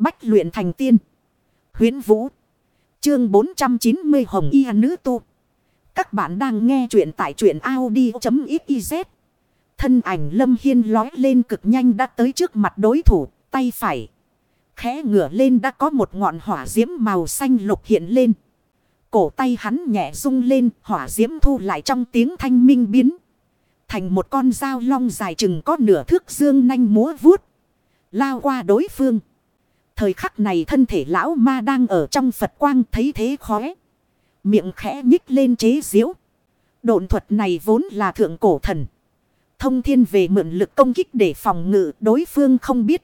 Bách luyện thành tiên. Huyến Vũ. Chương 490 Hồng Y Nữ Tu. Các bạn đang nghe truyện tại truyện Audi.xyz. Thân ảnh Lâm Hiên lói lên cực nhanh đã tới trước mặt đối thủ, tay phải. Khẽ ngửa lên đã có một ngọn hỏa diễm màu xanh lục hiện lên. Cổ tay hắn nhẹ rung lên, hỏa diễm thu lại trong tiếng thanh minh biến. Thành một con dao long dài chừng có nửa thước dương nanh múa vuốt. Lao qua đối phương. Thời khắc này thân thể lão ma đang ở trong Phật quang thấy thế khóe. Miệng khẽ nhích lên chế diễu. Độn thuật này vốn là thượng cổ thần. Thông thiên về mượn lực công kích để phòng ngự đối phương không biết.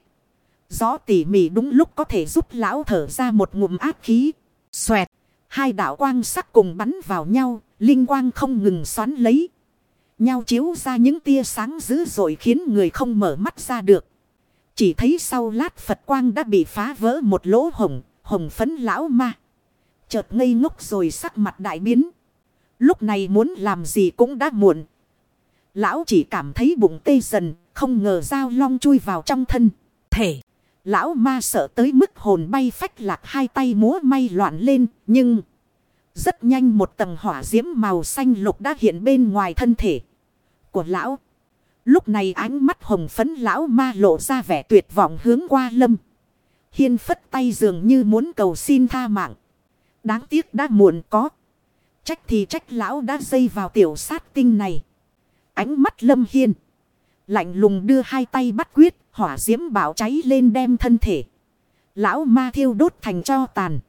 Gió tỉ mỉ đúng lúc có thể giúp lão thở ra một ngụm ác khí. Xoẹt. Hai đạo quang sắc cùng bắn vào nhau. Linh quang không ngừng xoắn lấy. Nhau chiếu ra những tia sáng dữ dội khiến người không mở mắt ra được. Chỉ thấy sau lát Phật quang đã bị phá vỡ một lỗ hồng, hồng phấn lão ma. Chợt ngây ngốc rồi sắc mặt đại biến. Lúc này muốn làm gì cũng đã muộn. Lão chỉ cảm thấy bụng tê dần, không ngờ dao long chui vào trong thân. Thể, lão ma sợ tới mức hồn bay phách lạc hai tay múa may loạn lên, nhưng... Rất nhanh một tầng hỏa diễm màu xanh lục đã hiện bên ngoài thân thể của lão. Lúc này ánh mắt hồng phấn lão ma lộ ra vẻ tuyệt vọng hướng qua lâm. Hiên phất tay dường như muốn cầu xin tha mạng. Đáng tiếc đã muộn có. Trách thì trách lão đã dây vào tiểu sát tinh này. Ánh mắt lâm hiên. Lạnh lùng đưa hai tay bắt quyết. Hỏa diễm bảo cháy lên đem thân thể. Lão ma thiêu đốt thành cho tàn.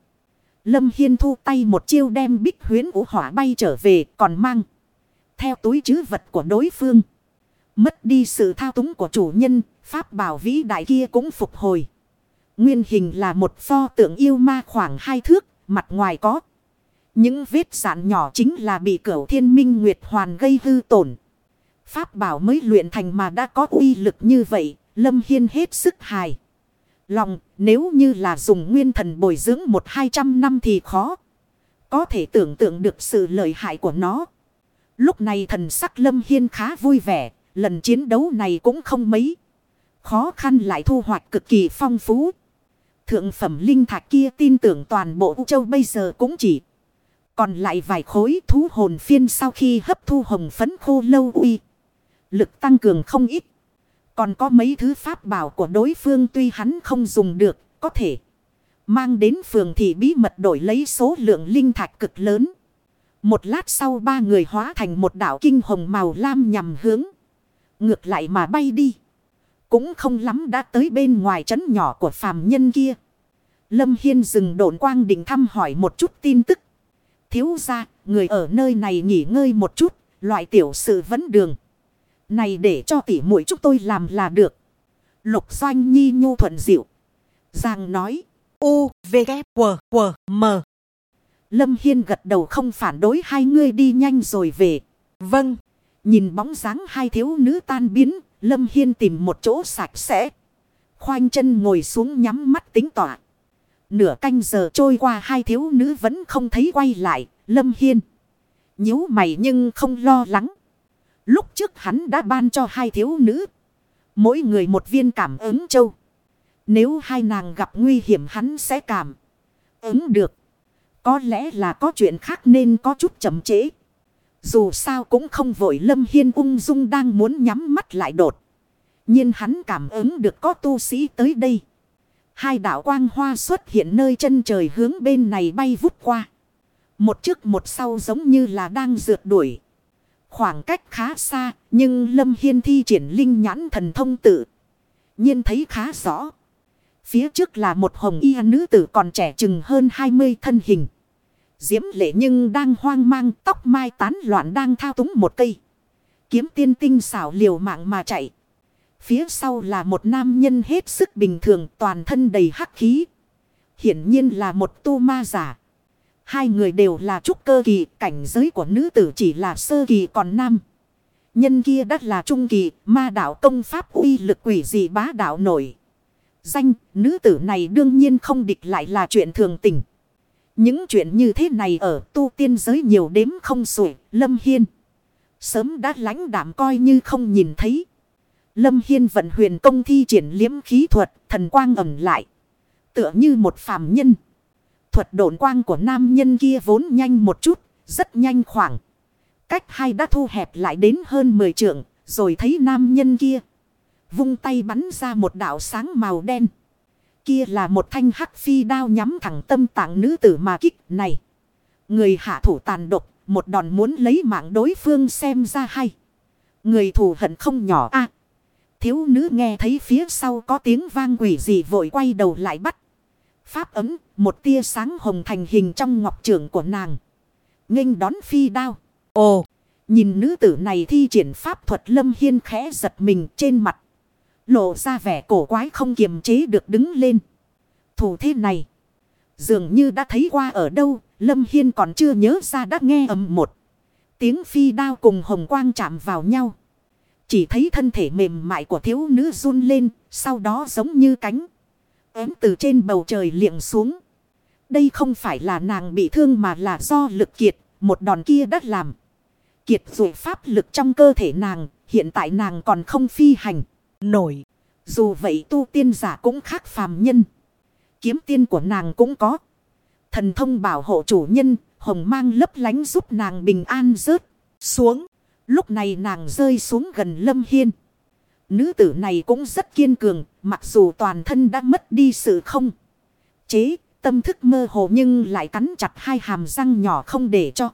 Lâm hiên thu tay một chiêu đem bích huyến ủ hỏa bay trở về, còn mang. Theo túi chứ vật của đối phương. Mất đi sự thao túng của chủ nhân. Pháp bảo vĩ đại kia cũng phục hồi. Nguyên hình là một pho tượng yêu ma khoảng hai thước. Mặt ngoài có. Những vết sản nhỏ chính là bị cửu thiên minh nguyệt hoàn gây hư tổn. Pháp bảo mới luyện thành mà đã có uy lực như vậy. Lâm Hiên hết sức hài. Lòng, nếu như là dùng nguyên thần bồi dưỡng một hai trăm năm thì khó. Có thể tưởng tượng được sự lợi hại của nó. Lúc này thần sắc Lâm Hiên khá vui vẻ. Lần chiến đấu này cũng không mấy. Khó khăn lại thu hoạch cực kỳ phong phú. Thượng phẩm linh thạch kia tin tưởng toàn bộ U Châu bây giờ cũng chỉ. Còn lại vài khối thú hồn phiên sau khi hấp thu hồng phấn khô lâu uy. Lực tăng cường không ít. Còn có mấy thứ pháp bảo của đối phương tuy hắn không dùng được, có thể mang đến phường thị bí mật đổi lấy số lượng linh thạch cực lớn. Một lát sau ba người hóa thành một đảo kinh hồng màu lam nhằm hướng. Ngược lại mà bay đi. Cũng không lắm đã tới bên ngoài trấn nhỏ của phàm nhân kia. Lâm Hiên dừng độn quang định thăm hỏi một chút tin tức. Thiếu ra, người ở nơi này nghỉ ngơi một chút, loại tiểu sự vấn đường. Này để cho tỉ muội chúng tôi làm là được. Lục doanh nhi nhu thuận diệu. Giang nói. U, V, K, W, W, M. Lâm Hiên gật đầu không phản đối hai người đi nhanh rồi về. Vâng. Nhìn bóng dáng hai thiếu nữ tan biến. Lâm Hiên tìm một chỗ sạch sẽ. Khoanh chân ngồi xuống nhắm mắt tính tỏa. Nửa canh giờ trôi qua hai thiếu nữ vẫn không thấy quay lại. Lâm Hiên. nhíu mày nhưng không lo lắng. Lúc trước hắn đã ban cho hai thiếu nữ. Mỗi người một viên cảm ứng châu. Nếu hai nàng gặp nguy hiểm hắn sẽ cảm ứng được. Có lẽ là có chuyện khác nên có chút chậm trễ. Dù sao cũng không vội Lâm Hiên ung dung đang muốn nhắm mắt lại đột. nhiên hắn cảm ứng được có tu sĩ tới đây. Hai đạo quang hoa xuất hiện nơi chân trời hướng bên này bay vút qua. Một trước một sau giống như là đang rượt đuổi. Khoảng cách khá xa, nhưng Lâm Hiên thi triển linh nhãn thần thông tự. nhiên thấy khá rõ. Phía trước là một hồng y nữ tử còn trẻ chừng hơn 20 thân hình. Diễm lệ nhưng đang hoang mang tóc mai tán loạn đang thao túng một cây. Kiếm tiên tinh xảo liều mạng mà chạy. Phía sau là một nam nhân hết sức bình thường toàn thân đầy hắc khí. Hiển nhiên là một tu ma giả. Hai người đều là trúc cơ kỳ, cảnh giới của nữ tử chỉ là sơ kỳ còn nam. Nhân kia đất là trung kỳ, ma đạo công pháp uy lực quỷ dị bá đạo nổi. Danh, nữ tử này đương nhiên không địch lại là chuyện thường tình. Những chuyện như thế này ở tu tiên giới nhiều đếm không xuể, Lâm Hiên. Sớm đã lãnh đảm coi như không nhìn thấy. Lâm Hiên vận huyền công thi triển liếm khí thuật, thần quang ẩm lại. Tựa như một phàm nhân. Thuật độn quang của nam nhân kia vốn nhanh một chút, rất nhanh khoảng. Cách hai đã thu hẹp lại đến hơn 10 trượng, rồi thấy nam nhân kia. Vung tay bắn ra một đạo sáng màu đen. Kia là một thanh hắc phi đao nhắm thẳng tâm tạng nữ tử mà kích này. Người hạ thủ tàn độc, một đòn muốn lấy mạng đối phương xem ra hay. Người thù hận không nhỏ a Thiếu nữ nghe thấy phía sau có tiếng vang quỷ gì vội quay đầu lại bắt. Pháp ấm, một tia sáng hồng thành hình trong ngọc trưởng của nàng. nghênh đón phi đao. Ồ, nhìn nữ tử này thi triển pháp thuật lâm hiên khẽ giật mình trên mặt. Lộ ra vẻ cổ quái không kiềm chế được đứng lên. Thủ thế này. Dường như đã thấy qua ở đâu. Lâm Hiên còn chưa nhớ ra đã nghe ầm một. Tiếng phi đao cùng hồng quang chạm vào nhau. Chỉ thấy thân thể mềm mại của thiếu nữ run lên. Sau đó giống như cánh. Ếm từ trên bầu trời liệng xuống. Đây không phải là nàng bị thương mà là do lực kiệt. Một đòn kia đã làm. Kiệt rồi pháp lực trong cơ thể nàng. Hiện tại nàng còn không phi hành nổi. Dù vậy tu tiên giả cũng khác phàm nhân. Kiếm tiên của nàng cũng có. Thần thông bảo hộ chủ nhân, hồng mang lấp lánh giúp nàng bình an rớt xuống. Lúc này nàng rơi xuống gần lâm hiên. Nữ tử này cũng rất kiên cường, mặc dù toàn thân đã mất đi sự không. Chế, tâm thức mơ hồ nhưng lại cắn chặt hai hàm răng nhỏ không để cho.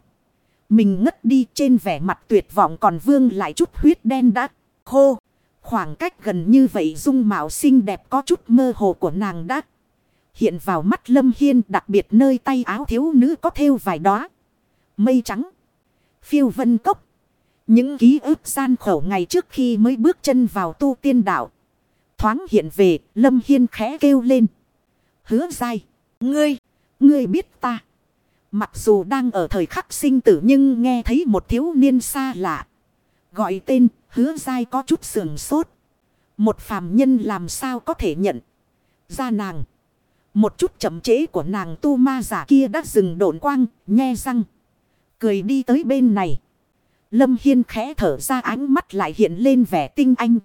Mình ngất đi trên vẻ mặt tuyệt vọng còn vương lại chút huyết đen đã khô. Khoảng cách gần như vậy dung mạo xinh đẹp có chút mơ hồ của nàng đã hiện vào mắt Lâm Hiên đặc biệt nơi tay áo thiếu nữ có thêu vài đóa Mây trắng. Phiêu vân cốc. Những ký ức gian khẩu ngày trước khi mới bước chân vào tu tiên đạo. Thoáng hiện về, Lâm Hiên khẽ kêu lên. Hứa dai, ngươi, ngươi biết ta. Mặc dù đang ở thời khắc sinh tử nhưng nghe thấy một thiếu niên xa lạ. Gọi tên hứa dai có chút sườn sốt. Một phàm nhân làm sao có thể nhận ra nàng. Một chút chậm chế của nàng tu ma giả kia đã dừng độn quang, nghe răng. Cười đi tới bên này. Lâm Hiên khẽ thở ra ánh mắt lại hiện lên vẻ tinh anh.